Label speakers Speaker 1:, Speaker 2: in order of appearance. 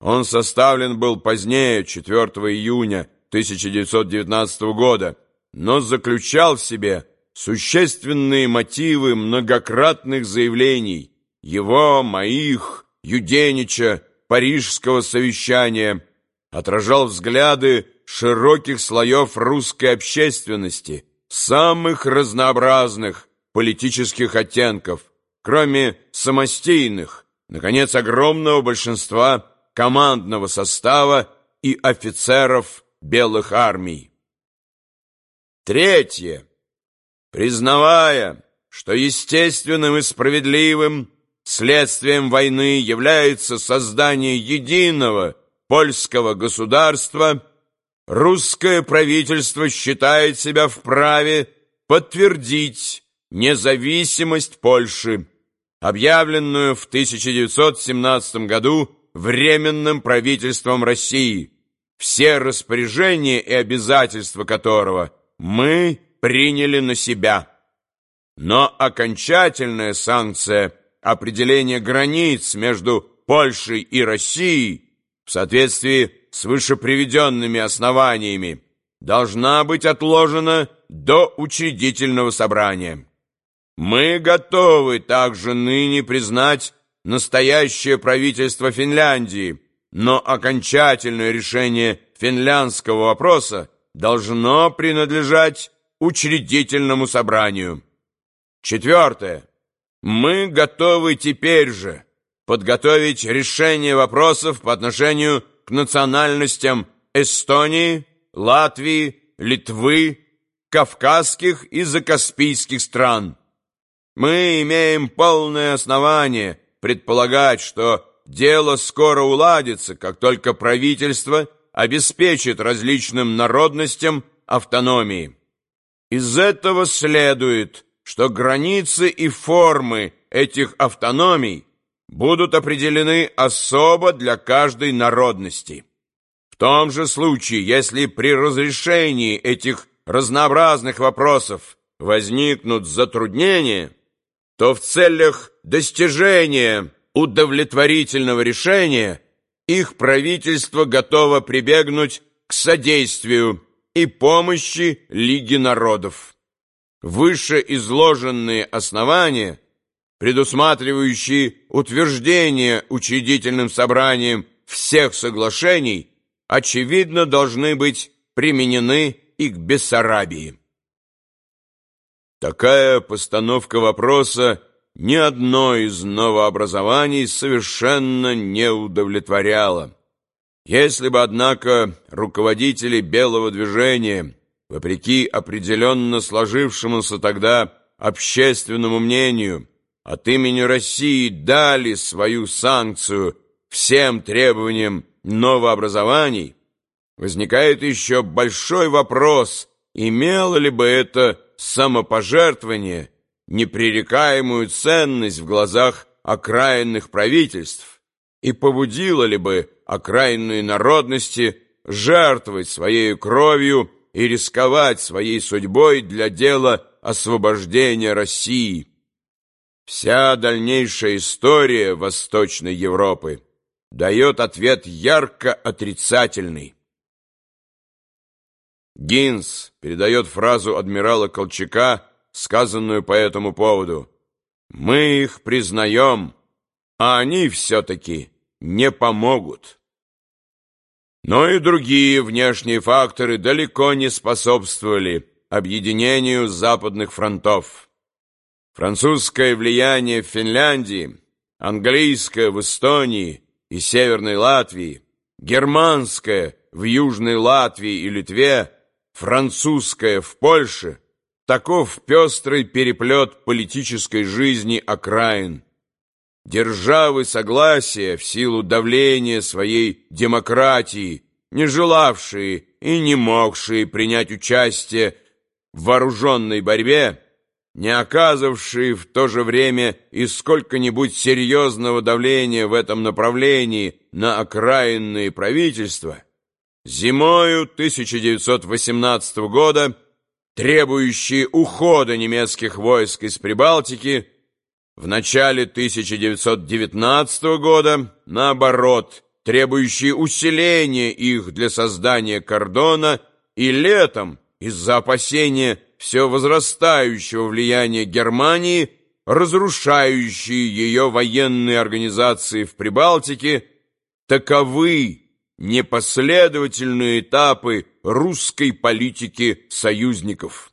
Speaker 1: Он составлен был позднее, 4 июня 1919 года, но заключал в себе существенные мотивы многократных заявлений его, моих, Юденича, Парижского совещания, отражал взгляды широких слоев русской общественности, самых разнообразных политических оттенков, кроме самостийных, наконец, огромного большинства командного состава и офицеров белых армий. Третье. Признавая, что естественным и справедливым следствием войны является создание единого польского государства, русское правительство считает себя вправе подтвердить независимость Польши, объявленную в 1917 году Временным правительством России, все распоряжения и обязательства которого мы приняли на себя. Но окончательная санкция определения границ между Польшей и Россией в соответствии с вышеприведенными основаниями должна быть отложена до учредительного собрания. Мы готовы также ныне признать настоящее правительство Финляндии, но окончательное решение финляндского вопроса должно принадлежать учредительному собранию. Четвертое. Мы готовы теперь же подготовить решение вопросов по отношению к национальностям Эстонии, Латвии, Литвы, Кавказских и Закаспийских стран. Мы имеем полное основание предполагать, что дело скоро уладится, как только правительство обеспечит различным народностям автономии. Из этого следует, что границы и формы этих автономий будут определены особо для каждой народности. В том же случае, если при разрешении этих разнообразных вопросов возникнут затруднения, то в целях достижения удовлетворительного решения их правительство готово прибегнуть к содействию и помощи Лиги народов. Вышеизложенные основания, предусматривающие утверждение учредительным собранием всех соглашений, очевидно должны быть применены и к Бессарабии. Такая постановка вопроса ни одно из новообразований совершенно не удовлетворяла. Если бы, однако, руководители белого движения, вопреки определенно сложившемуся тогда общественному мнению, от имени России дали свою санкцию всем требованиям новообразований, возникает еще большой вопрос, имело ли бы это самопожертвование непререкаемую ценность в глазах окраинных правительств и побудило ли бы окраинные народности жертвовать своей кровью и рисковать своей судьбой для дела освобождения России. Вся дальнейшая история Восточной Европы дает ответ ярко отрицательный. Гинс передает фразу адмирала Колчака, сказанную по этому поводу. «Мы их признаем, а они все-таки не помогут». Но и другие внешние факторы далеко не способствовали объединению западных фронтов. Французское влияние в Финляндии, английское в Эстонии и Северной Латвии, германское в Южной Латвии и Литве – французская в Польше, таков пестрый переплет политической жизни окраин. Державы согласия в силу давления своей демократии, не желавшие и не могшие принять участие в вооруженной борьбе, не оказывавшие в то же время и сколько-нибудь серьезного давления в этом направлении на окраинные правительства – Зимою 1918 года, требующие ухода немецких войск из Прибалтики, в начале 1919 года, наоборот, требующие усиления их для создания кордона, и летом, из-за опасения все возрастающего влияния Германии, разрушающие ее военные организации в Прибалтике, таковы непоследовательные этапы русской политики союзников.